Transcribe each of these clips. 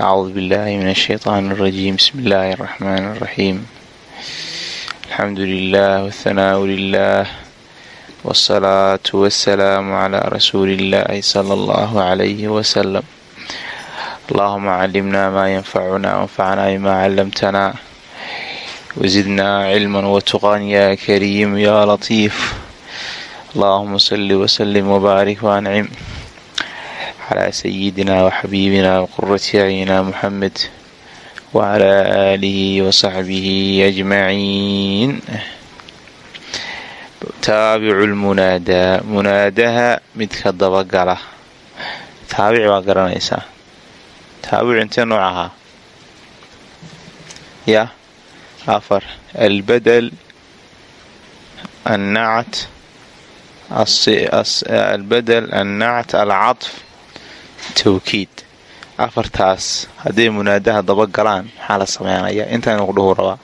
أعوذ بالله من الشيطان الرجيم بسم الله الرحمن الرحيم الحمد لله والثناء لله والصلاة والسلام على رسول الله صلى الله عليه وسلم اللهم علمنا ما ينفعنا وانفعنا بما علمتنا وزدنا علما وتقى يا كريم يا لطيف اللهم صل وسلم وبارك وأنعم calaa sayidina waxabiibina wqurati acyina muxamed wacalaa aalihi wasaxbihi ajmaciin taabicu lmunaadaa munaadaha midka dabagala taabic baa garanaysaa taabic intee nooc ahaa ya afar albadel annacat albadel annact alcaطf tawkiid. Afartaas hadday munaadaha daba galaan maxaa la sameynayaa intaanuu dhuhu rabaa.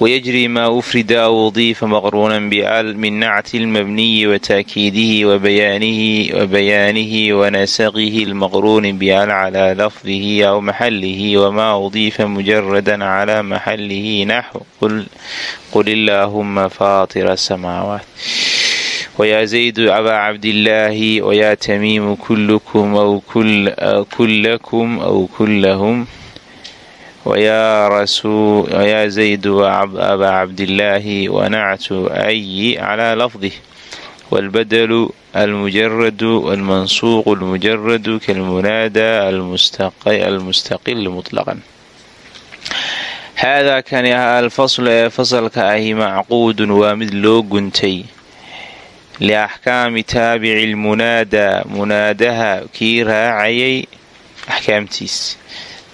Wayajri maa ufrida aw udiifa maqruunan min nacti lmabniyi wa taakiidihi wa bayaanihi wa nasaqihi lmaqruuni bial calaa lafdihi aw maxalihi wamaa udiifa mujaradan calaa maxalihi naxw qul illaahuma faatira samaawaat ويا زيد أبا عبد الله ويا تميم كلكم أو كل كلكم أو كلهم ويا زيد أبا عبد الله ونعت أي على لفظه والبدل المجرد والمنصوق المجرد كالمنادى المستقل مطلقا haadaa kani ah alfaslu ee fasalka ahi macquudun waa mid loo guntay liaxkaami taabici lmunaadaa munaadaha kii raacayay axkaamtiis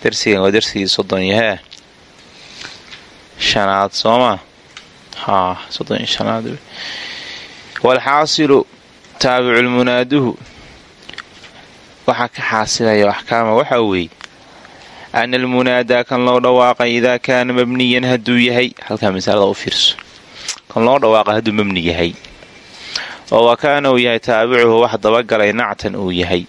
darsigan waa darsigii soddon hee shanaad soomaa walxaasilu taabiculmunaaduhu waxaa ka xaasilaya axkaama waxaa weeye ana almunaadaa kan loo dhawaaqay idaa kaana mabniyan hadduu yahay halkaa masalada u fiirso kan loo dhawaaqa hadduu mabni yahay oo wa kaana uu yahay taabicuhu wax dabagalay nactan uu yahay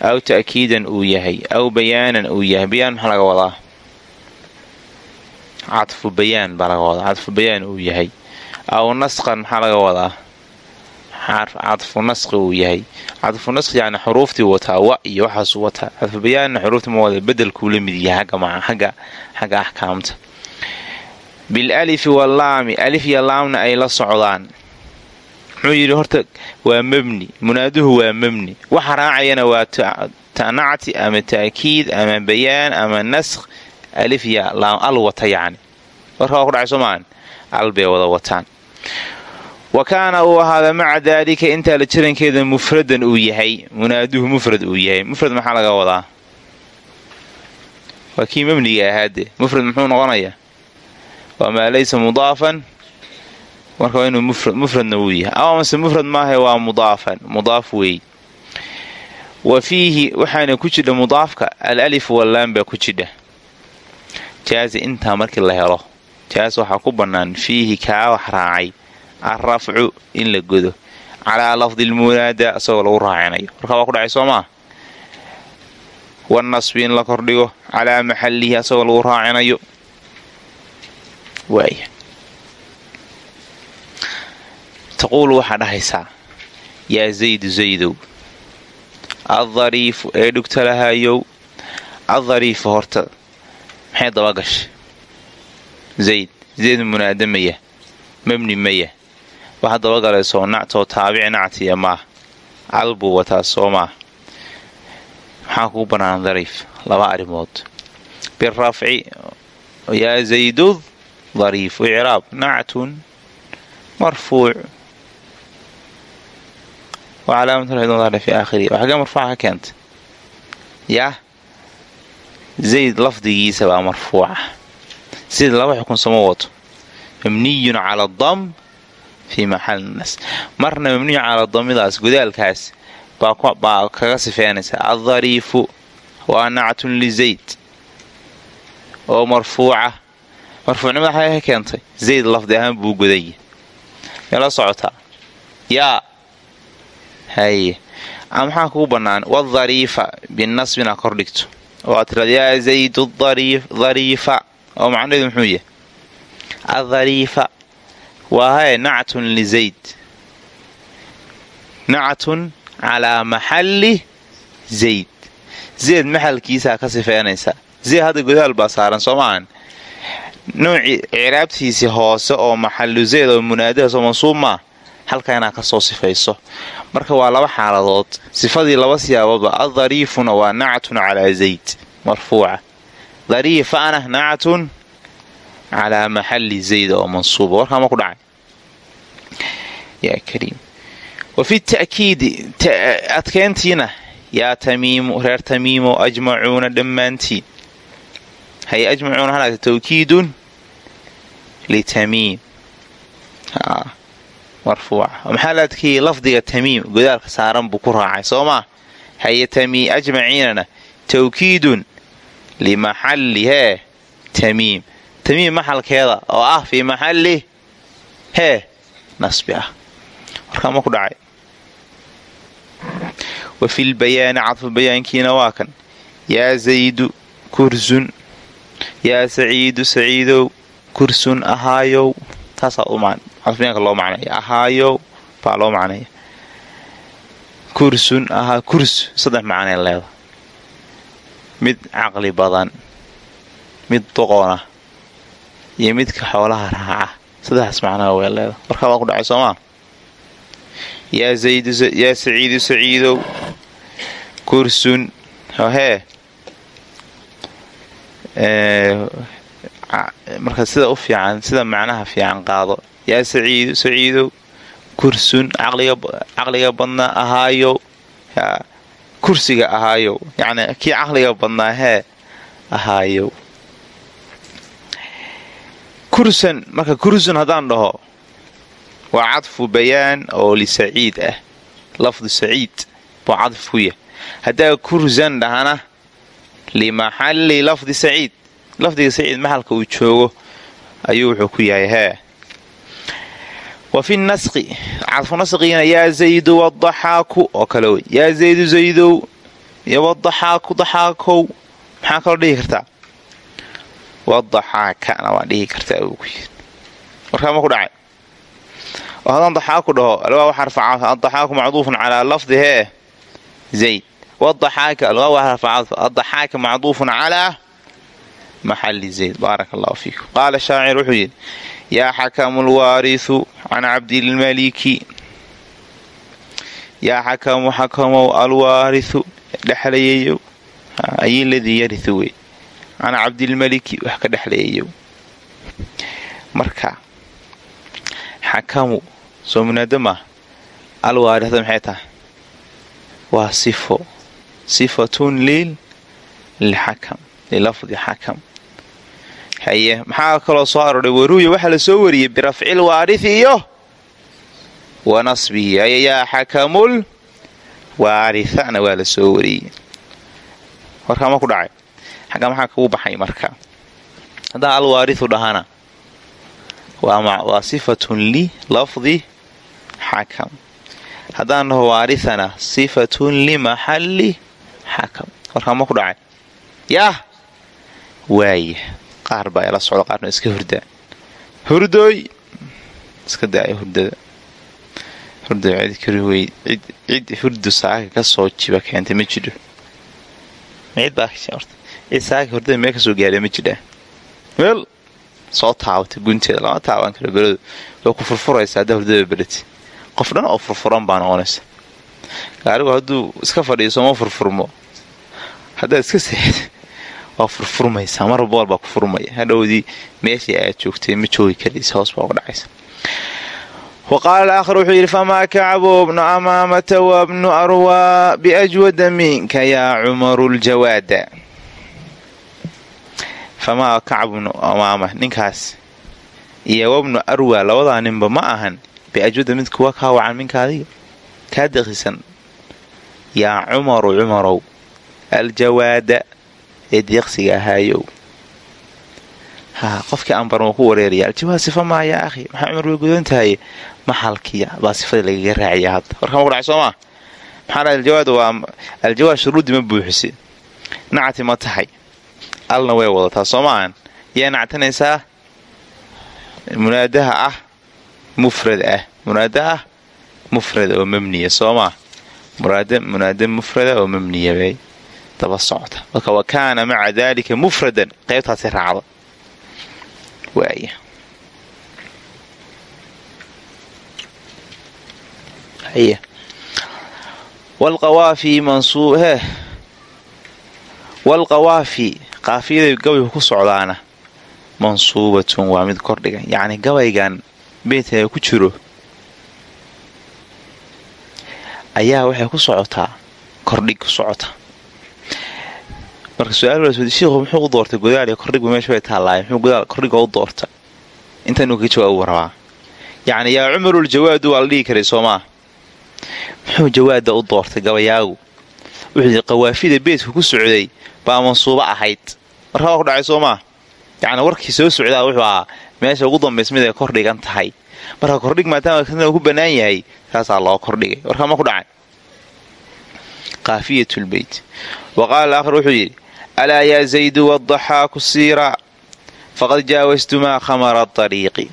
aw ta'kiidan uu yahay aw bayaanan uu yahay. Bayaan maxaa laga wadaa? Cadfu bayaan baa laga wadaa cadfu bayaan uu yahay. Aw nasqan maxaa laga wadaa? Cadfu nasqi uu yahay. Cadfu nasqi yani xuruuftii wataa wa iyo waxaasuu wataa cadfu bayaanna xuruuftii ma wada bedelkuu la mid yahay xagga axkaamta. Bilalifi wallaami alif iyo laamna ay la socdaan muxuu yidhi horta waa mebni munaaduhu waa mebni waxa raacayana waa tanacti ama ta'kiid ama bayaan ama naskh alif laam al wata yacni. Warka waa ku dhacay soomaan al wada wataan. Wa kaana uu ahaada maca daalika intaa la jirankeeda mufradan uu yahay munaaduhu mufrad uu yahay. Mufrad maxaa laga wadaa? Waa kii mebniga ahaade mufrad muxuu noqonayaa? Waa maa laysa mudaafan marka waa inuu mufradna wuu yahay. Ama mase mufrad maaha waa mudaafan. Mudaaf weey wa fiihi waxaana ku jidha mudaafka. Al alif wallaam baa ku jidha jaazi intaa markii la helo. Jaaz waxaa ku bannaan. Fiihi kaa wax raacay. Alrafcu in la godo. Calaa lafdi lmunaada isagoo lagu raacinayo marka waa ku dhacay soo maa wanasbi in la kordhigo. Calaa maxallihi asagoo lagu raacinayo. Waaya taquulu waxaa dhahaysaa yaa zaydu zaydow addariifu ee dhugta lahayow addariifu horta maxay dabagashay zayd zayd munaada mabni maya waxa dabagalay soo nactoo taabici nactiya maah al buu wataa soo maah maxaa kugu bannaan dariif laba arrimood. Birafci yaa zaydud dariif icraab nactun marfuuc wa calaamatulhidmadaadha fi aakhirihi waa xagee marfuuca ka keentay yah zayd lafdigiisa baa marfuuca sida laba xukun sama wato mabniyun cala dam fii maxali nas marna mabniyu cala damidaas godaalkaas baa kaga sifeynaysa addariifu waa nactun lizayd oo marfuuca marfuucnimada xagee ka keentay zayd lafdi ahaan buu godaya meela socotaa yaa haye maxaa kugu bannaan wadhariifa binasb inaad kor dhigto. Oo aad tirado yaa zaydu dhariifa oo macnaheedu muxuu yahay? Adhariifa waa haye nactun lizayd nactun calaa maxalli zayd. Zayd maxalkiisaa ka sifeynaysaa zayd hadda godaal baa saaran soo maahan nuucii ciraabtiisii hoose oo maxalu zayd oo munaadahaas oo mansuub maa halkaa inaad ka soo sifayso. Marka waa laba xaaladood sifadii laba siyaaboodba adhariifuna waa nactun calaa zayd marfuuca. Dhariifana nactun calaa maxalli zayd oo mansuuba warkaa ma ku dhacay. Yaa kariim. Wa fi ta'kiidi adkeyntiina yaa tamiimu reer tamiimo ajmacuuna dhammaantiin. Hay ajmacuuna hanaagta tawkiidun litamiim marfuuca maxaa la adkeeyey lafdiga tamiim godaalka saaran buu ku raacay soo maa haye ajmaciinana tawkiidun limaxalli hee tamiim. Tamiim maxalkeeda oo ah fii maxalli hee nasbi ah. Warkaa ma ku dhacay. Wa filbayaani cadfu bayaankiina waa kan. Yaa zaydu kursun. Yaa saciidu saciidow kursun ahaayow. Taasaa cadfubayaanka loo macnaya. Ahaayow baa loo macnaya. Kursun ahaa kurs saddex macnay leeda mid caqli badan mid doqona iyo midka xoolaha raaca. Saddexdaas macnaha way leeda warkaa waa ku dhacay soomaa yaa saciidu saciidow. Kursun hee. Marka sida u fiican sida macnaha fiican qaado yaa saciidu saciidow kursun caqliga badnaa ahaayow kursiga ahaayow yacni kii caqliga badnaa hee ahaayow kursan marka kursun haddaan dhaho waa cadfu bayaan oo lisaciid ah lafdu saciid buu cadf yah haddaa kursan dhahana limaxalli lafdi saciid lafdiga saciid maxalka uu joogo ayuu wuxuu ku yahay hee wa fi nasqi cadfu nasqiina yaa zaydu wadaxaaku oo kale wey yaa zaydu zaydow iyo wadaxaaku daxaakow maxaa kaloo dhihi kartaa? Wadaxaakana waa dhihi kartaa uu ku dhacay? Oo haddaan daxaaku dhaho alwaa waxarfaca adaxaaku macduufun calaa lafdi hee zayd. Wadaxaaka alwaa waxarfaca adaxaaka macduufun calaa maxali zayd. Baaraka allahu fiikum. Qaala shaacir wuxuu yidhi yaa xakamu lwaarisu can cabdilmaliki yaa xakamu xakamow alwaarisu dhexlayayow ayii ladii yariu wey can cabdilmaliki wax ka dhexlayayow marka xakamu soo munaado maaha alwaarisa maxay tahay waa sifo sifatun lilxakam lilafdi xakam haye. Maxaa kaloo soo arooray? Waruuya waxaa la soo wariyey birafcil waarisi iyo wa nasbihi haye yaa xakamul waa la soo wariyey. Warkaa ma ku dhacay. Xagga maxaa kugu baxay marka? Haddaa alwaarisu dhahana. Waa sifatun li lafdi xakam haddaan dhaho waarisana sifatun limaxalli xakam warkaa ma ku dhacay. Yaah waaya qaar baa ila socda qaarna iska hurdaan hurdooy iska daaya hurdada hurdoy cid cid hurdu saaka ka soo jiba keentay ma jidho cid saaka hurdada meel ka soo gaadha ma jidhaa meel soo taabatay gunteeda lama taaban karo beradu way ku furfuraysa haddaa hurdada berati qof dhan oo furfuran baa noqonaysa gaarigu hadduu iska fadhiiso ma furfurmo haddaad iska seexda waa furfurmaysaa mar bool baa ku furmaya hadhowdii meeshii aad joogtay ma joogi karaysa hoos baa uga dhacaysa. Wa qaala alaakhar wuxuu yidhi famaa kacbu bnu amaamata wa bnu arwaa biajwada minka yaa cumaru ljawaada famaa kacbnu amaama ninkaas iyo wabnu arwaa labadaa ninba ma ahan biajwada mid kuwa kaa wacan minka adiga. Kaa daqisan yaa cumaru cumarow aljawaada ee deeqsiga ahaayow. Ha qofkii ambar wuu ku wareeraya aljawaad sifa maa yaa maxaa cumar way gudan tahay? Maxalkiya baa sifadii lagaga raacaya hadda. Warkama ku dhacay soo maa maxaa aljawaad waa aljawaad shuruuddi ma buuxise nacti ma tahay. Alna way wadataa. Soo maahan yaa nactanaysaa munaadaha ah mufrad ah. Munaada ah mufrad oo mabniya soo maa munaada mufrada oo mabniya bay daba socota marka wa kaana maca daalika mufradan qaybtaasi raacda waaya walqawaafi mansuub hee walqawaafi qaafiyada gabaygu ku socdaana mansuubatun waa mid kordhigan yacni gabaygan beedka ku jiro ayaa waxay ku socotaa kordhig ku socota marka su'aal shiikhu muxuu u doortay godaal iyo kordhigba meesha bay taallaaye muxuu godaal kordhiga u doorta intaanuu kaga jawaabu rabaa. Yacni yaa cumarul waa la dhihi karay soomaa muxuu jawaada u doortay gabayaagu? Wuxuu qawaafida beedka ku socday baa mansuubo ahayd. Markaa waa ku dhacay soo maa yacni warkii soo socdaa wuxuu ahaa meesha ugu dambays mid ay kordhigan tahay. Marka kordhig maadaama ku bannaan yahay saasaa loo kordhigay. Warkaa ma ku dhacay. Qaafiyatulbeyt wa qaala wuxuu yidhi alaa yaa zaydu wadaxaaku siira faqad jaawastumaa khamara ariiqi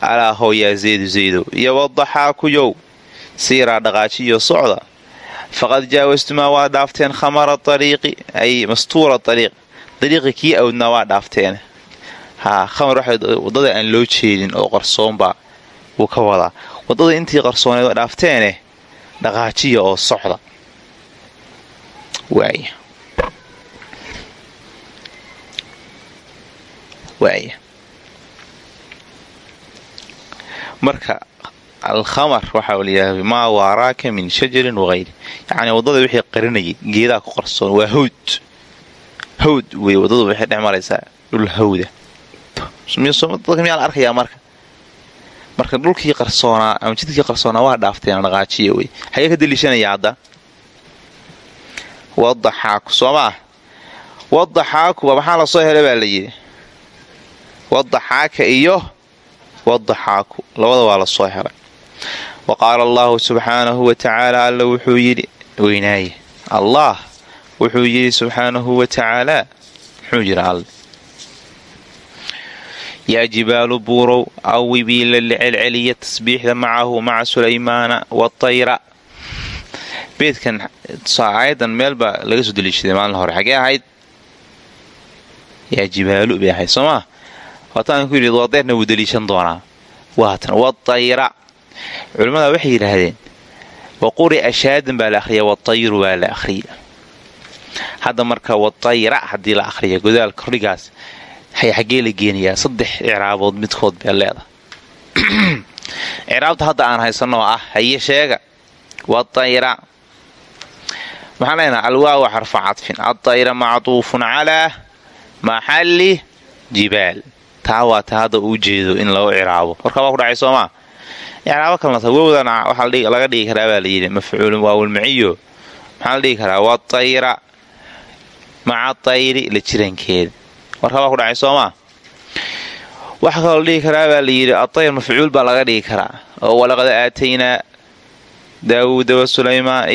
alaa how yaa zaydu zaydow iyo wadaxaakuyow siiraa dhaqaajiyo socda faqad jaawastumaa waa dhaafteen khamara ariiqi ay mastuura ariiq dariiqi kii awdnaa waa dhaafteen haa khamar waxay waddada aan loo jeedin oo qarsoonbaa wuu ka wadaa waddada intii qarsooneed oo dhaafteene dhaqaajiya oo socda waaya waaya marka alkhamar waxaa layidhahda maa waaraaka min shajarin wahayri yacnii waddada wixii qarinayay geedaha ku qarsoon waa hawd. Hawd wey waddadu waxay dhex maraysaa dhul hawda. Dadka miyaa la arkayaa marka? Marka dhulkii qarsoonaa ama jidkii qarsoonaa waa dhaafteen dhaqaajiya wey xagee ka daliishanaya hadda? Wadaxaaku soo maah wadaxaaku maxaa la soo helay baa layidhi wadaxaaka iyo wadaxaaku labada waa la soo helay. Wa qaala allahu subxaanahu wa tacaala alla wuxuu yidhi weynaaye allah wuxuu yidhi subxaanahu wa tacaalaa muxuu jira alle. Yaa jibaalu buurow awibii la celceliya tasbiixda macahu maca sulaymaana watayra beedkan aayadan meel baa laga soo daliishaday maalin hore. Xagee ahayd? Yaa jibaalu bay ahayd soo maa waataan ku yidhi wadeerna wuu daliishan doonaa. Waatan watayra culimmada waxay yidhaahdeen waquri ashaadan baa la akhriya watayru baa la akhriya hadda marka watayra haddii la akhriya godaal kordhigaas xagee la geenayaa saddex icraabood midkood bee leeda icraabta hadda aan haysanoo ah haye sheega watayra maxaan leenaha alwaawa xarfa cadfin adayra mactuufun calaa maxalli jibaal taa waa ta hadda uu jeedo in loo icraabo. Warkaa waa ku dhacay soomaa icraabo kalnata wowdan waxaa laga dhigi karaa baa layidhi mafcuulun waawilmaciyo maxaa la dhigi karaa? Watayra maca tayri la jirankeeda warkaa waa ku dhacay soomaa waxaa kaloo dhigi karaa baa layidhi atayr mafcuul baa laga dhigi karaa. Oo walaqad aataynaa daawuuda wasuleymaan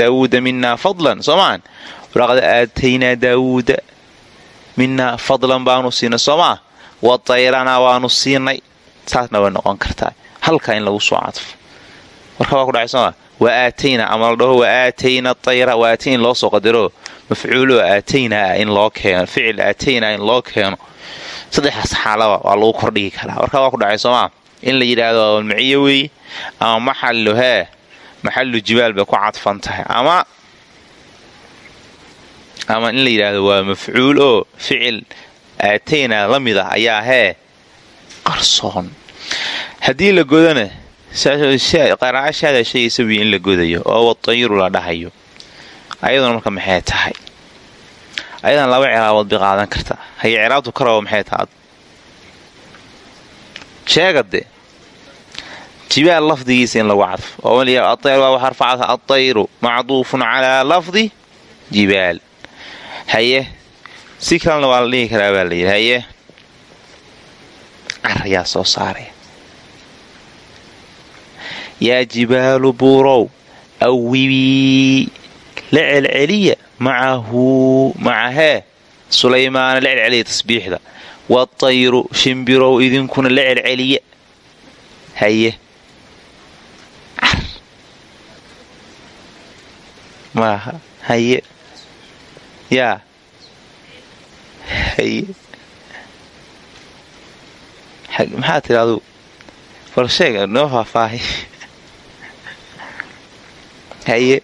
daawuuda minaa fadlan soomaan walaqad aataynaa daawuuda minaa fadlan baanu siinay soomaa? Wa tayranaa waanu siinay. Saasna way noqon kartaa. Halkaa in lagu soo cadfo. Warkaa waa ku dhacay soomaa? Wa aataynaa ama la dhaho wa aatayna tayra wa aatayn in loo soo qadaro mafcuuloo aataynaa in loo keeno. Ficil aataynaa in loo keeno. Saddexaas xaalaba waa lagu kordhigi karaa. Warkaa waa ku dhacay soomaa? In la yidhaahdo awalmaciyo weeye ama maxallu hee? Jibaal bay ku cadfan tahay. Ama ama in la yidhaahdo waa mafcuul oo ficil aataynaa la mid ah ayaa hee qarsoon. Haddii la godana shaadaa sheegaysa wiy in la godayo oo watayiru la dhahayo. Ayaduna marka maxay tahay? Ayadan laba ciraabood bay qaadan kartaa. Haye ciraabtu ka rabo maxay taha sheegade jibaal lafdigiisa in lagu cadfo. Oo atayru macduufun calaa lafdi jibaal haye. Si kalena waa la dhihi karaa baa layidhi haye. Car ayaa soo saaraya yaa jibaalu buurow awibii la celceliya macahu macahee sulaymaana la celceliya tasbiixda watayru shimbirow idinkuna la celceliya haye maaha haye yaa maxaa tiri aduu bal sheega noo faahfaahay haye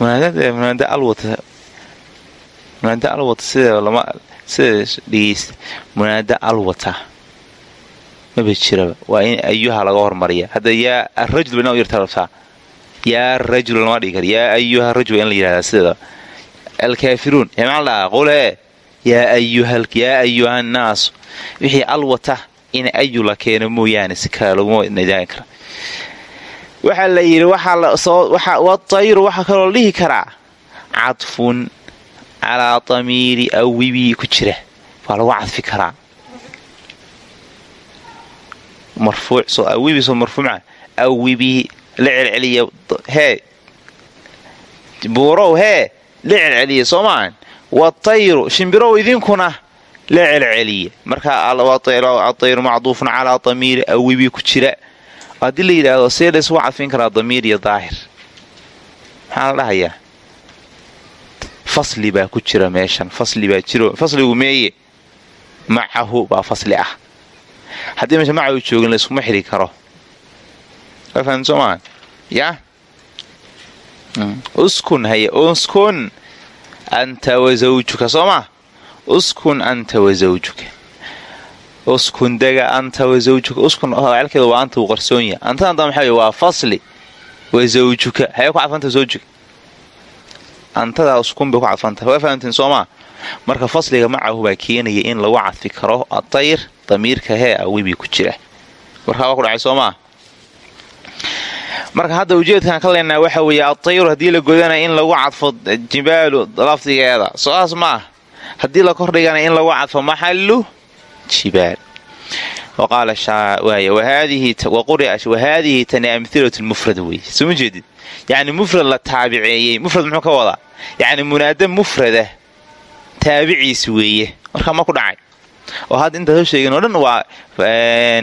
munaada alwata. Munaada alwata sideeda lama sideeda dhegeysta munaada alwata maba jiraba. Waa in ayuha laga hormariya. Hadda yaa arajul bana yarta rabtaa yaa rajul lama dhigi kar yaa ayuha rajul in la yidhahdaa sideeda. Alkaafiruun ee maxaa la dhahaa qole yaa yaa ayuha nnaasu wixii alwata in ayu la keeno mooyaane si kale laguma nidaami kara waxaa la yidhi watayru waxaa kaloo dhihi karaa. Cadfun calaa damiiri awibii ku jira. Waa lagu cadfi karaa marfuucawibi soo marfuuca awibii la celceliya hee. Buurow hee la celceliya soo maahan watayru shimbirow idinkuna la celceliya. Markaa atayru macduufun calaa damiiri awibii ku jira. Haddii la yidhaahdo see la isugu cadfin karaa damiir iyo daahir. Maxaa la dhahayaa? Fasli baa ku jira meeshan fasli baa jiro fasligu meeye? Macahu baa fasli ah haddii meesha macahu joogin layskuma xiri karo. Soo maa yaa uskun haye uskun anta wa zawjuka. Soo maa uskun anta wa zawjuka. Uskun dega anta wa zawjuka. Uskun celkeeda waa anta wuu qarsoon yahay. Antada anta maxaa waa fasli. Wa zawjuka. Hayee ku cadfanta zawjuka. Antadaa uskun bay ku cadfantahay waa fahamtiin soomaa marka fasliga macahu baa keenaya in lagu cadfi karo atayr damiirka hee awibii ku jira. Warkaa waa ku dhacay soomaa? Marka hadda ujeedkaan ka leenaha waxa weeye atayru haddii la godanaya in lagu cadfo jibaalu lafdigeeda soaas maah haddii la kordhigana in lagu cadfo maxalu jibaal. Wahaadihi tani amhilatu mufrad wey soma jeedid yani mufrad la taabiceeyey mufrad muxuu ka wadaa? Yani munaada mufrada taabiciis weeye. Markaa ma ku dhacay oo hadda intaad soo sheegin oo dhan waa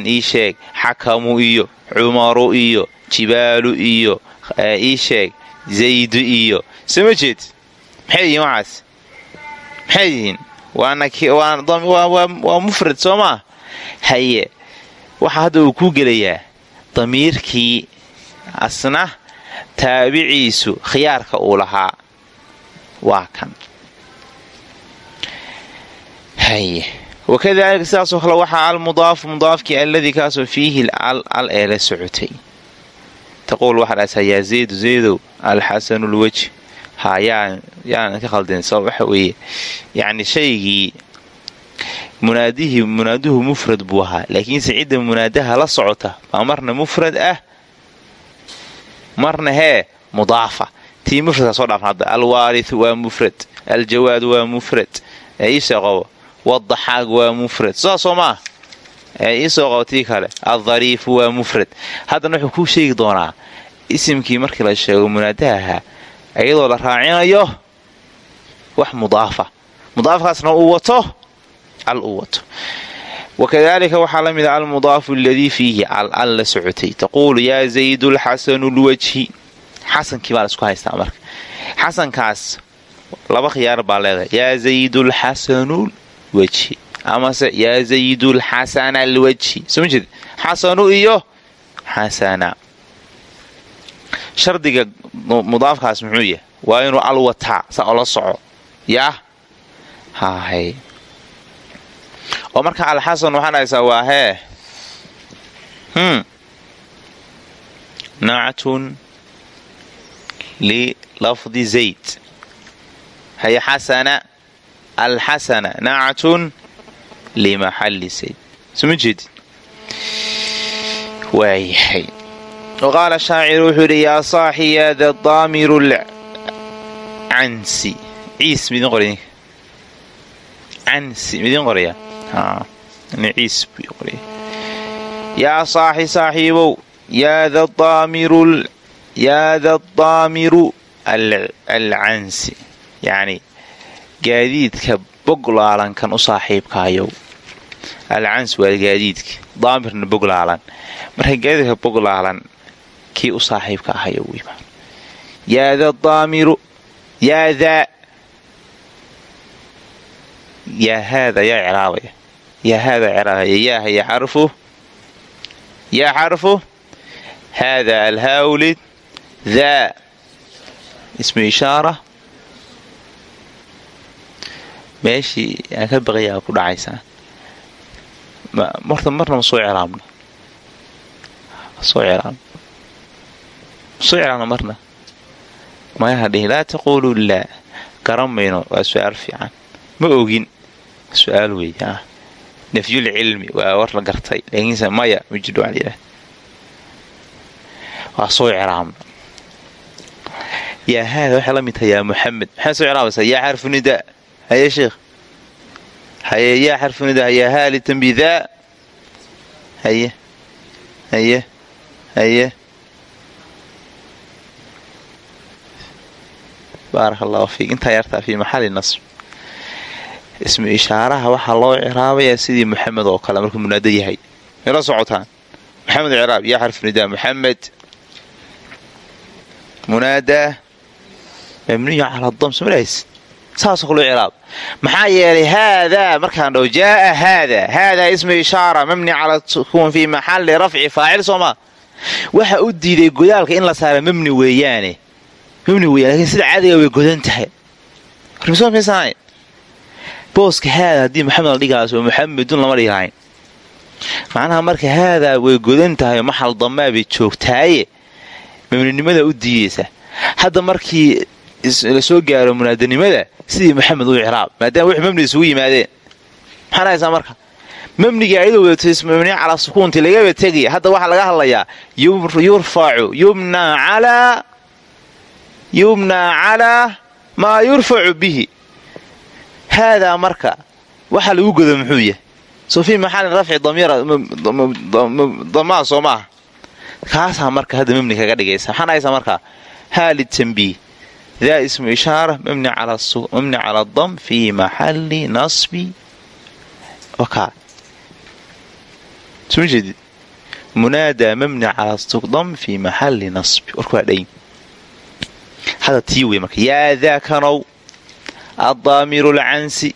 ii sheeg xakamu iyo cumaru iyo jibaalu iyo ii sheeg zaydu iyo. Soma jeed maxay yihiin waxaas? Maxay yihiin? Waa mufrad soo maa haye waxaa hadda uu ku gelayaa damiirkii asna taabiciisu khiyaarka uu lahaa. Waa kan. Haye wakadalika sidaasoo kale waxaa almudaafu mudaafkii alladii kaasoo fiihi al ee la socotay taquul waxaa dhahaysaa yaa zaydu zaydow alxasanu lwajh ha yaan ka khaldeen sabab waxa weeye yacni shaygii munaadihii munaaduhu mufrad buu ahaa laakiinse cidda munaadaha la socota baa marna mufrad ah marna hee mudaafa tii mufradka soo dhaafna hadda alwaariu waa mufrad aljawaad waa mufrad ee iisoo qabo wadaxaag waa mufrad sidaas soo maa ee iisoo qabo tii kale aldariifu waa mufrad haddana wuxuu kuu sheegi doonaa isimkii markii la sheego munaadaha ahaa iyadoo la raacinayo wax mudaafa mudaafkaasna uu wato al uu wato wakadalika waxaa la mid a almudaafu aladii fiihi al al la socotay taquulu yaa zaydu lxasanu lwajhi xasankii baa la isku haystaa marka xasankaas laba khiyaar baa leedahay yaa zaydu lwajhi amase yaa zaydu lxasana lwajhi soma jeed xasanu iyo xasana shardiga mudaafkaas muxuu yahay waa inuu al wataa saa ola soco yaa hahay oo marka alxasan waxaan haysaa waa hee nactun lilafdi zayd haye xasana alxasana nactun limaxalli zayd soma jeedi? Waayahay waqaala shaaciru wuxuu yidhi yaa saaxi yaada daamiru cansi ciis midin qor cansi midiin qoraya ciis buu qoraya yaa saaxi saaxiibow yaada daamiru alcansi yacni gaadiidka boglaalankan u saaxiibkaayow alcans waa gaadiidka daamirna boglaalan. Marka gaadiidka boglaalan kii u saaxiibka ahayow yaada daamiru yaadaa yaa haada yaa ciraabaya yaa haada ciraabaya yaaha yaa xarfu. Yaa xarfu. Haada alhawlid daa. Ismu ishaara meeshii aan ka baqayaa ku dhacaysaa marta marna ma soo ciraabno soo ciraabno soo ciraabno marna. Magaha dhihi laa taquuluu laa garan mayno waa su'aal fiican. Ma ogin. Su'aal weey nafyul cilmi waa war la gartay. Laakiinse maya ma jidho waa layidhaha waa soo ciraabno yaa haada waxay la mid tahay yaa muxamed maxaa soo ciraabaysaa yaa xarfu nidaa haye sheekh haye yaa xarfu nidaa yaa haali tambidaa haye haye haye. Baarak allahu fiik. Intaa yartaa fii maxali nasb ismu ishaaraha waxaa loo ciraabayaa sidii muxamed oo kale markuu munaado yahay. Mala socotaan. Maxamed ciraab yaa xarfu nidaa muxamed munaadaa mabniyu cala dam somalays saasoo kaloo ciraab maxaa yeelay haadaa markaan dhaho jaaa haada. Haadaa ismu ishaara mabni cala sukuun fii maxali rafci faacil soomaa waxa u diiday godaalka in la saara mabni weeyaane. Mabni weeyaan lakiin sida caadiga way godan tahay. Booska haada haddii maxamed la dhigaaso muxamedun lama dhigahayn macnaha marka haadaa way godan tahay maxal damaabay joogtaaye. Mabninimada u diidaysa. Hadda markii la soo gaaro munaadanimada sidii maxamed u ciraab maadaama wix mabni isugu yimaadeen. Maxaan marka? Mabniga ayadoo wadato ismabni calaa sukuunti lagaba tegaya hadda waxaa laga hadlayaa yurfacu yubnaa calaa maa yurfacu bihi. Haadaa marka waxa lagu godo muxuu yahay? Soo fii maxalin rafci damaa soo maaha. Kaasaa marka hadda mabni kaga dhigaysa maxaan haysaa markaa haali daa ismu ishaara mabni cala dam fii maxali nasbi munaadaa mabni cala dam fii maxali nasbi warku waa dhayn hadda tii wey marka yaa daakanow addaamiru alcansi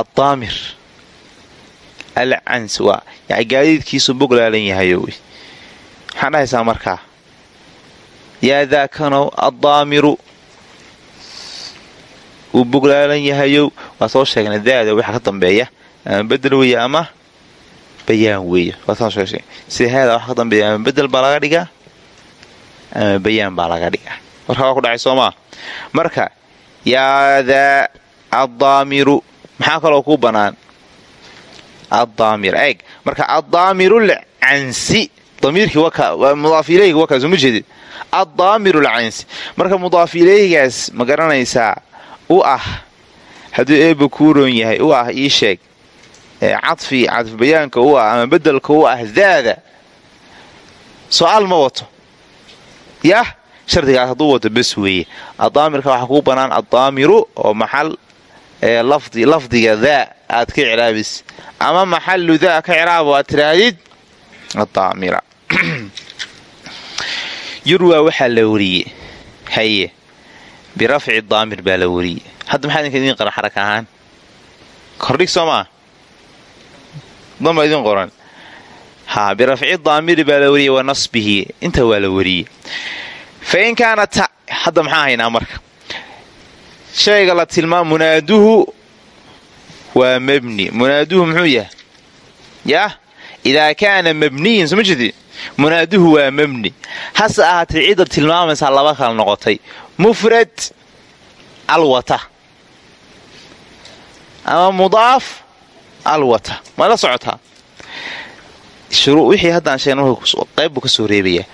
addaamir alcansi waa yani gaadiidkiisu boglaalan yahayo wey maxaan dhahaysaa markaa yaa daakanow addaamiru uu boglaalan yahayow waa soo sheegnay daada waxa ka dambeeya. Ama bedel weeye ama bayaan weeye. Sida haada waxa ka dambeeya ama bedel baa laga dhigaa? Ama bayaan baa laga dhigaa? Warkaa waa ku dhacay soomaa marka yaadaa addaamiru maxaa kaloo ku bannaan addaamir eeg. Marka addaamirul cansi damiirkii mudaaf ilayhi wakaa soo jeedid addaamiru lcansi marka mudaaf ilayhigaas ma garanaysaa u ah hadduu eebba kuuroon yahay u ah ii sheeg cadfi bayaanka u ah ama bedelka u ah daada so-aal ma wato yah shardigaas hadduu wato bes weeye adaamirka waxaa kuu bannaan addaamiru oo maxal lafdiga daa aad ka ciraabis ama maxalu daa ka ciraabo aad tiraahdid adaamira yurwaa waxaa la wariyey. Haye birafci daamir baa la wariyey. Hadda maxaa idinka idiin qoran xaraka ahaan? Kordhig soo maa damba idin qoran. Ha birafci daamiri baa la wariyey wa nasbihi. Inta waa la wariyey. Fa in kaana ta hadda maxaa haynaa marka? Shayga la tilmaam munaaduhu waa mabni. Munaaduhu muxuu yahay? Yah idaa kaana mabniyin soma jeedi munaaduhu waa mabni hase ahaatee cidda tilmaamaysaa laba kala noqotay. Mufrad alwata. Ama mudaaf alwata. Ma la socotaa wixii haddaan sheegna qayb buu ka soo reebayaa.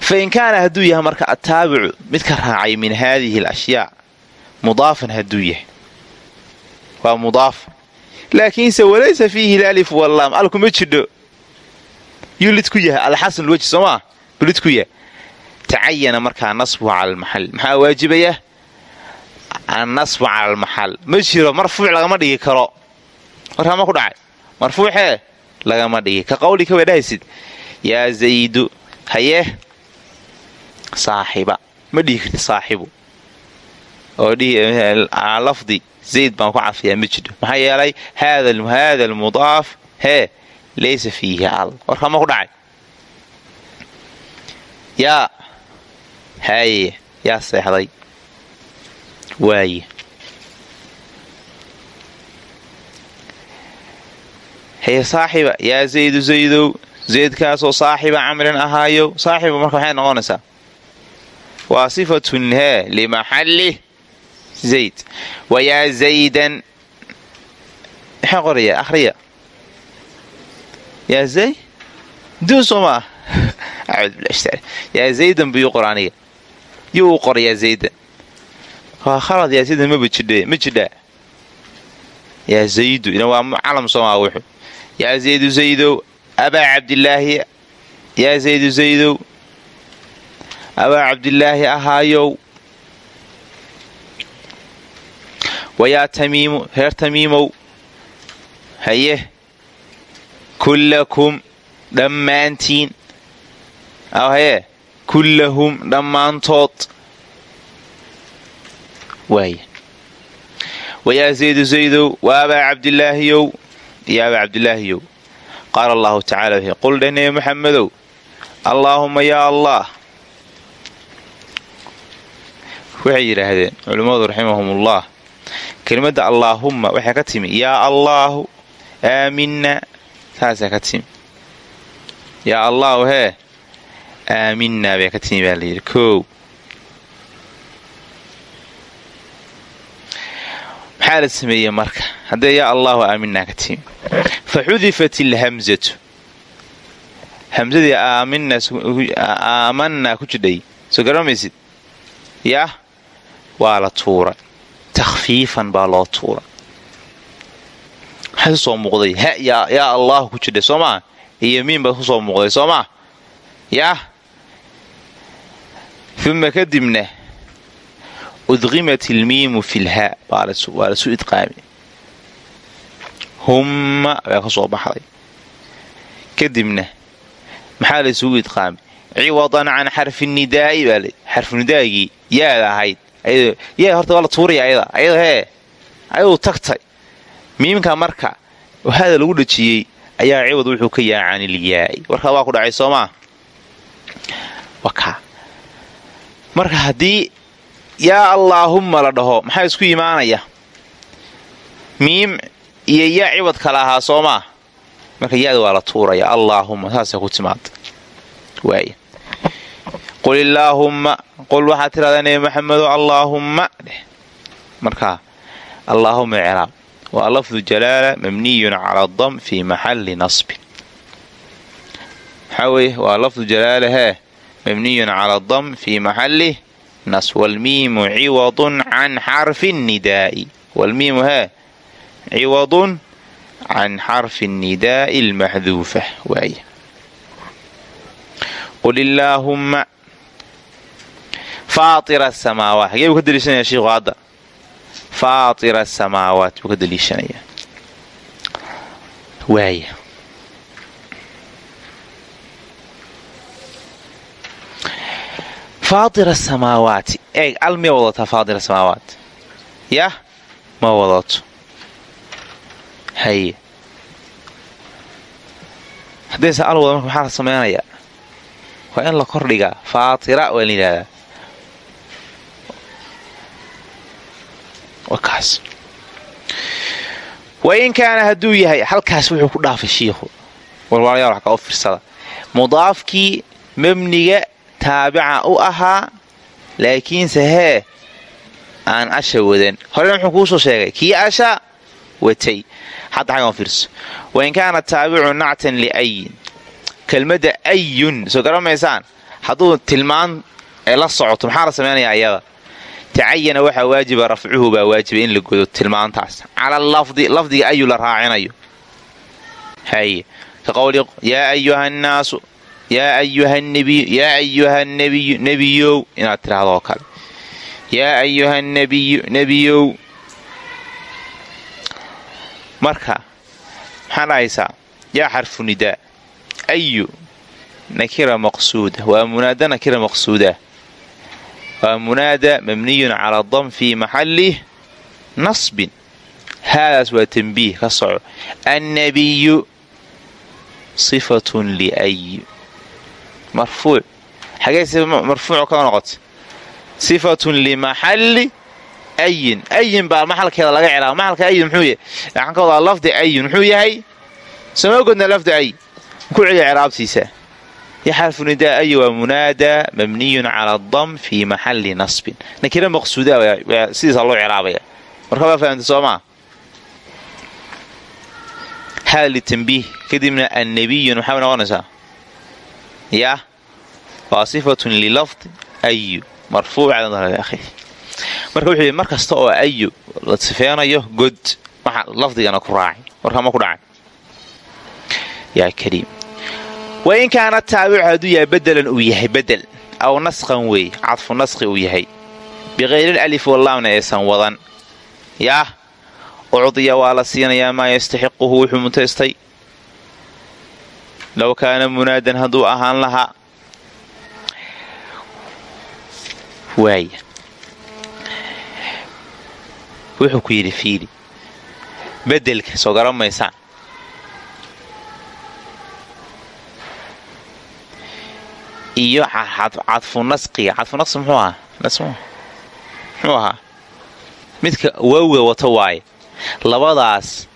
Fa in kaana hadduu yahay marka attaabicu mid ka raacay min haadihi alashyaa mudaafan hadduu yahay. Waa mudaaf. Laakiinse walaysa fiihi lalif wallaam al kuma jidho yuu lid ku yahay alxasan lweji soo maa buu ku yahay. Tacayana markaa nasbuhu cala almaxal maxaa waajibaya? Annasbu cala almaxal ma jiro marfuuc lagama dhigi karo. Warkaa ma ku dhacay. Marfuuxee lagama dhigi ka. Qawlika way dhahaysid. Yaa zaydu hayee saaxiba ma dhihi karti saaxibu oo lafdi. Zayd baan ku cafiyaa ma jidho maxaa yeelay? Haada almudaaf hee laysa fiihi al warkaa ma ku dhacay yaa haye yaa seexday waaye haye saaxiba yaa zaydu zaydow zaydkaasoo saaxiba camrin ahaayo saaxiba marka maxay noqonaysaa waa sifatun hee limaxalli zayd wayaa zaydan maxaa qoraya ahriya yaa zay duu soo maa yaa zaydan buu ii qor aniga yuu u qor yaa zaydan waa khalad yaa zaydan ma jidhaa yaa zaydu ina waa calam soomaa wuxu yaa zaydu zaydow abaa cabdilaahi yaa zaydu zaydow abaa cabdilaahi ahaayow wayaa tamiimu reer tamiimow haye kullakum dhammaantiin. Haye kullahum dhammaantood. Waaya wayaa zaydu zaydow wa abaa cabdilaahiyow iyo abaa cabdilaahiyow qaala allahu tacala wxi qul dheh nebi maxamedow allaahumma yaa allah. Waxay yidhaahdeen culimmadu raximahumullah kelimadda allaahumma waxay ka timi yaa allaahu aaminna saasaa ka timi yaa allaahu hee aaminaa bay ka timi baa layidhi kow maxaa la sameeyey marka. Haddee yaa allaahu aaminaa ka timi fa xudifat ilhamzatu hamsadii aamanaa ku jidhay. Soo garamaysid yah waa la tuuray. Takhfiifan baa loo tuuray maxaa ku soo muuqday? Ha yaa allaahu ku jidhay soo maa iyo miin baa ku soo muuqday soo maa yah uma kadibna udqimat ilmiimu fi lhaa waa lasu idqaami. Humma baa soo baxday. Kadibna maxaa laysugu idqaami? Ciwadan can xarfi nidaa'i baa xarfunidaagii yaada ahayd. Horta waa la tuuraya ayada ayada hee ayadu tagtay miimka marka hada lagu dhajiyey ayaa ciwad wuxuu ka yaha can ilyaa'i warkaa waa ku dhacay soo maa wakaa marka haddii yaa allaahumma la dhaho maxaa isku imaanaya miim iyo yaa ciwad kala ahaa soo maa marka yaada waa la tuuraya allaahumma saasay ku timaada waaya qul illaahumma qul waxaad tiradaa nebi maxamedo allaahumma. Dheh markaa allaahumma icraab waa lafdu jalaala mabniyun cala dam fii maxalli nasbin maxaa weye waa lafdu jalaala hee mabniyun cala dam fii maxalli nasb. Walmiimu ciwadun can xarfi nidaa'i. Walmiimu hee ciwadun can xarfi nidaa'i almaxduufa waaya qul illaahumma faaira asamaawaat xagee buu ka daliishanaya shiikhu hadda faaira asamaawaat buu ka daliishanayaa waaya faaira asamaawaati eeg al miya wadataa faaira samaawaat yah ma wadato haye haddaysa al wada marka maxaa la samaynayaa waa in la kordhigaa faatira waa la yidhahdaa wain kaana hadduu yahay halkaas wuxuu ku dhaafay shiikhu. Walwalayaal wax kao firsada mudaafkii mebniga taabica u ahaa laakiinse hee aan asha wadan. Horena muxuu kuu soo sheegay kii asha watay. Hadda xagan fiirso. Wain kaana taabicu nactan liayin kelmadda ayun soo garamaysaan hadduu tilmaan ee la socoto maxaa la samaynayaa iyada tacayana waxaa waajiba rafcuhu baa waajiba in la godo tilmaantaas cala lafdi lafdiga ayu la raacinayo yaa ayuha nnaasu yaa ayuha nabiyu yaa ayuha nabiyu nebiyow inaad tidhaahdo oo kale yaa ayuha nabiyu nebiyow marka maxaa dhahaysaa yaa xarfu nidaa ayu nakira maqsuuda waa munaada nakira maqsuuda waa munaada mabniyun calaa dam fii maxalih nasbin haadaas waa tanbiih ka soco annabiyu sifatun liayu marfuuc xagee marfuuc ka noqota sifatun limaxalli ayin ayin baa maxalkeeda laga cilaaba maxalka ayin muxuu yahay waxaan ka wadaa lafdi ayin muxuu yahay sama godna lafdi ay ku celiya ciraabtiisa yaxarfu nidaa ayi waa munaada mabniyun cala dam fii maxalli nasbin nakira maqsuuda sidiisa loo ciraabaya marka waa fahamta soo maa haal litambiih kadibna annabiyun maxay noqonaysaa yah waa sifatun lilafdi ayu. Marfuuc cala akhiri marka wuxuu yidhi mar kasta oo ayu la sifeenayo god waxa lafdigana ku raacay warka ma ku dhacay. Yaa kariim wain kaana taabicu hadduu yahay bedelan uu yahay bedel aw nasqan weey cadfu nasqi uu yahay. Biqayril alif wallaamna aysan wadan. Yaah ucdiya waa la siinayaa maa yastaxiquhu wuxuu mutaystay. Low kaana munaadan hadduu ahaan lahaa. Waaya wuxuu ku yidhi fiili. Bedelka soo garan maysaan iyo cadfu nasqiga cadfu nasqi muxuu ahaa? Muxuu ahaa? Midka waawga wato waaye labadaas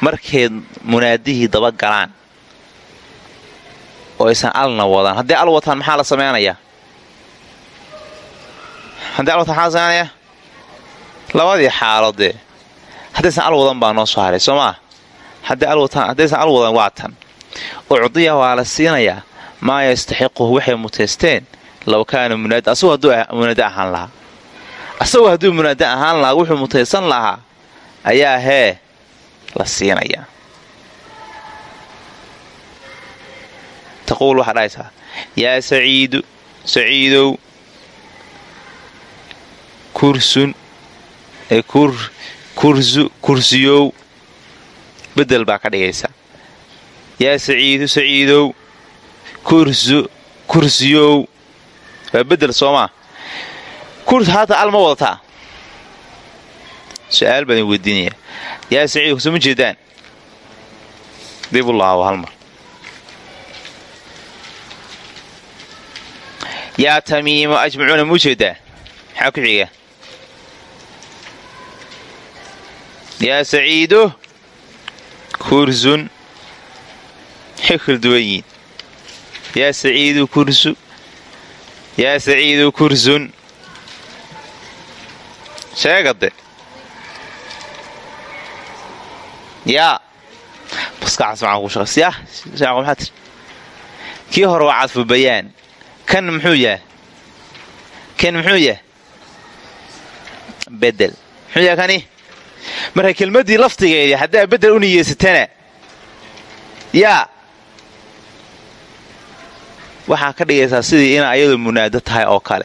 markeed munaadihii daba galaan oo aysan alna wadaan. Hadday al wataan maxaa la samaynayaa haddii al wataan maxaa la samaynayaa labadii xaaladee haddaysan al wadan baa noo soo haray soo maa haddaysan al wadan waa tan. Ucdiya waa la siinayaa maa yastaxiquhu waxay muteysteen low kaana munaad asagoo hadduu munaada ahaan lahaa. Asagoo hadduu munaada ahaan lahaa wuxuu mutaysan lahaa ayaa hee la siinayaa. Taquul waxaa dhahaysaa yaa saciidu saciidow kursun kursu kursiyow bedel baa ka dhigaysa yaa saciidu saciidow kursiyow. Waa bedel soomaa haata al ma wadataa su'aal baan weydiinaya yaa saciid ku soo jeedaan? Dib u laabo hal mar. Yaa tamiimo ajmacuuna ma u jeedaa? Maxaa ku xiga? Yaa saciido kursun maxay kala yaa saciidu kursu yaa saciidu kursun sheegade yaa kii hore waa cadfu bayaan kan muxuu yahay kan muxuu yahay bedel muxuu yahay kani marka kelmaddii laftigeedii haddaa bedel u niyeysatana yaa waxaa ka dhigaysaa sidii ina ayadu munaado tahay oo kale.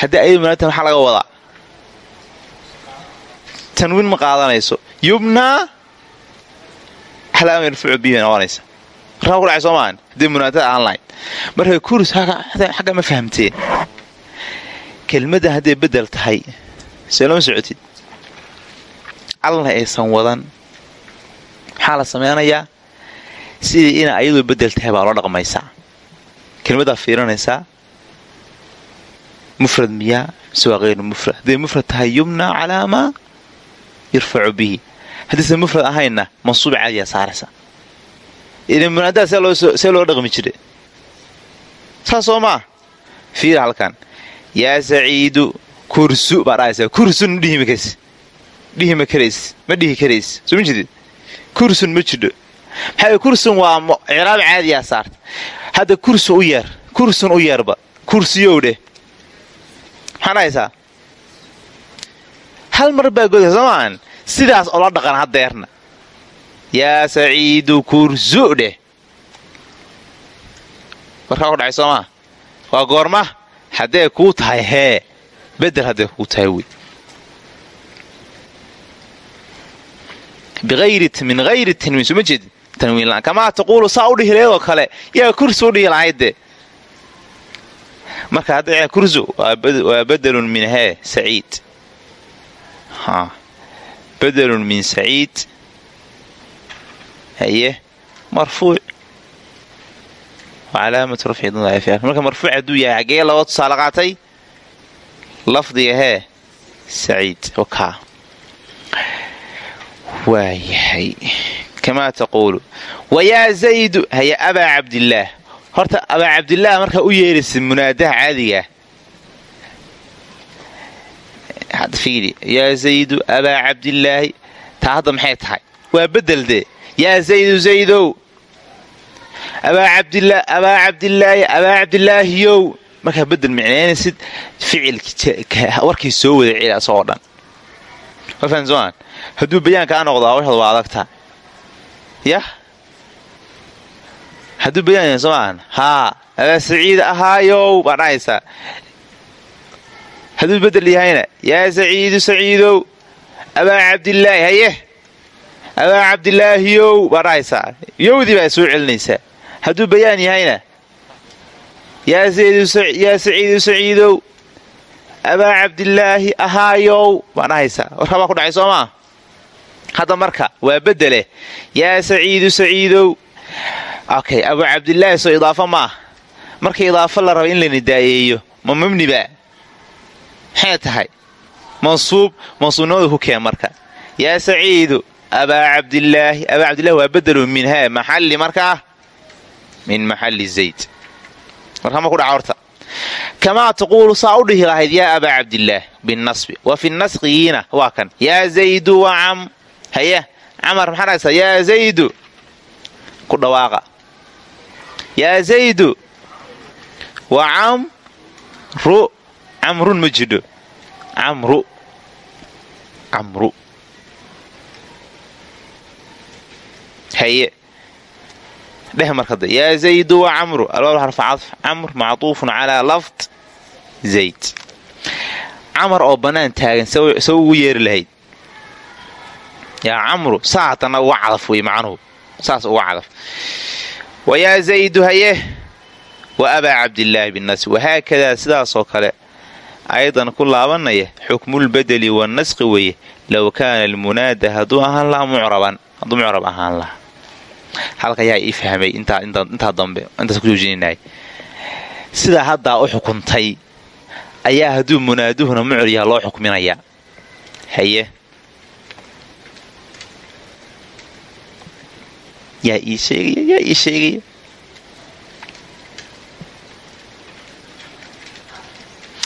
Haddii ayadu munaado tahay maxaa laga wadaa. Tanwiin ma qaadanayso. Yubnaa axlaama yarfucu bihi noqonaysa markaa ku dhacay soo haddii munaadada aan lahayn marka kurs xagga ma fahamteen kelmadda hadday bedel tahay see lama socotid. Alna aysan wadan. Maxaa la samaynayaa sidii ina ayadu bedel tahay baa loo dhaqmaysaa kelmaddaa fiirinaysaa mufrad miyaa? Mise waa mufrad. Hadday mufrad tahay yumna calaa maa yurfacu bihi haddaysan mufrad ahaynna mansuub caadiyaa saaraysa munaadaha see loo dhaqmi jire. Saas soo maa fiir halkan. Yaa saciidu kursu baa dhahaysaa kursun dhihi ma karays ma dhihi karays soo ma jidid kursun ma jidho maxaa kursun? Waa ciraab caadiyaa saarta hadda kursu u yeer kursun u yeerba kursiyow dheh maxaa dhahaysaa hal mar baa goda soomaan sidaas ola dhaqan hadeerna yaa saciidu kursu dheh warkaa ku dhacay soomaa waa goorma? Haddee kuu tahay hee. Bedel haddee kuu tahay wey min hayri tanwiin soo kamaa taquulu saa u dhihi laheedoo kale yaa kursi u dhihi lahaydde marka hadda kursu waa bedelun min hee saciid. Bedelun min saciid. Haye marfuuc calaamatu rafci marka marfuuc hadduu yahay xaggee laba tusaale qaatay? Lafdiga hee saciid waayahay kamaa taquulu wayaa zaydu haya abaa cabdillaah horta abaa cabdillaah markaa u yeeraysa munaadaha caadigaa fiidi yaa zaydu abaa cabdillaahi taa hadda maxay tahay waa bedel dee yaa zaydu zaydow abaa cabdilaahi abaa cabdilaahiyow markaa bedel micnaynaysid ficilwarkii soo wada celi asagoo dhan hadduu bayaankaa noqdaa waxad waa adagtaa yah? Hadduu bayaan somaan haa abaa saciid ahaayow baa dhahaysaa hadduu bedel yahayna yaa saciidu saciidow abaa cabdilaahi haye? Abaa cabdilaahiyow baa dhahaysaa yowdii baa soo celinaysaa hadduu bayaan yahayna yaa saciidu saciidow abaa cabdilaahi ahaayow? baa dhahaysaa warkaa baa ku dhacay soo maa hadda marka waa bedele yaa saciidu saciidow. Okay abuu cabdilaahi soo idaafo maah marka idaafo la raba in la nidaayeeyo ma mabniba maxay tahay? Mansuub mansuubnimadu ku marka. Yaa saciidu abaa cabdilaahi abaa cabdillahi waa bedelu min haa maxalli markaa min maxalli zayd. Warkama ku dhaca horta. Kamaa taquulu saa u dhihi lahayd yaa abaa wa fi nasqigiina waa kan. Yaa zaydu wa cam haya camar maxaa dhahaysaa yaa zaydu. Ku dhawaaqa. Yaa zaydu. Wa camru camrun ma jidho camru camru haye dheh markada. Yaa zaydu wa camru alwaal xarfa cadf. Camr mactuufun calaa lafd zayd. Camar oo bannaan taagan sa ugu yeeri lahayd yaa camru saa hatana uga cadaf wey macnuhu saas uga cadaf wa yaa zaydu haye wa abaa cabdillaahi binnas wahaakadaa sidaasoo kale ayadan ku laabanaya xukmulbedeli wanasqi weye low kaana almunaada hadduu ahaan lahaa mucraban hadduu mucrab ahaan lahaa halka yaa ii fahmay intaa dambe intaas ku joojinanay sidaa haddaa u xukuntay ayaa hadduu munaaduhuna mucr yaha loo xukminayaa haye yaa ii sheegaya yaa ii sheegaya.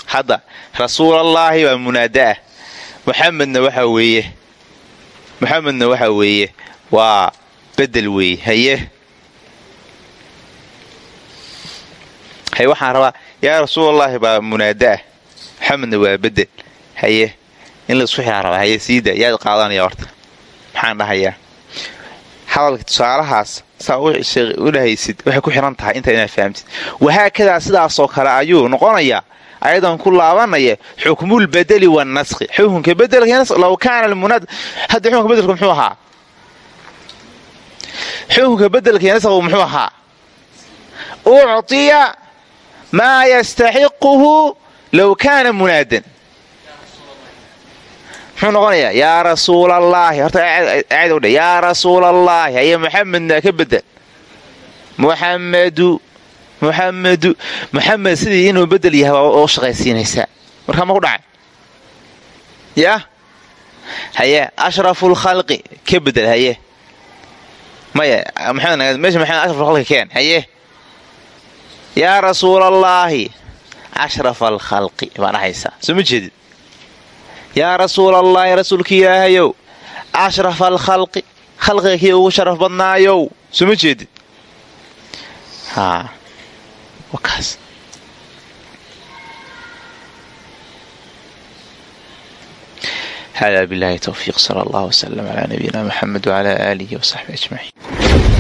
Hadda rasuulallaahi waa munaada ah muxamedna waxaa weeye. Muxamedna waxaa weeye. Waa bedel weeye haye. Hay waxaan rabaa yaa rasuulallaahi baa munaada ah muxamedna waa bedel haye. In la isku xidhaan rabaa haye siida yaad qaadanaya horta. Maxaan dhahayaa hadalka tusaalahaas saa waxay ku xiran tahay intaa inaad fahamtid. Wahaakadaa sidaasoo kale ayuu noqonayaa ayadan ku laabanaya xukmulbedeli wanasqi xukunka bedelkalow kaana munaad hadda xukunka bedelku muxuu ahaa? Xukunka bedelkii nasqu muxuu ahaa? Ucطiya maa yastaxiquhu low kaana munaadan muxuu noqonayaa yaa rasuulallaahi horta aayad u dhe yaa rasuulallaahi haye muxamedna ka bedel. Muxamedu muxamedu muxamed sidii inuu bedel yahay u shaqaysiinaysaa. Markaa ma ku dhacay? Yah haye ashrafu ka bedel haye. Maya meesha maxamed ashraf keen haye. Yaa rasuulallaahi ashraf baa dhahaysaa soo ma jeedid yaa rasuulallaahi rasuulka ilaahayow ashraf alkhalqi khalqiga kii ugu sharaf badnaayow. Soo ma jeedid hada bilahi towfiiq sala allah wslm calaa nabiyina muxamed wcala aalihi wasaxbi ajmaciin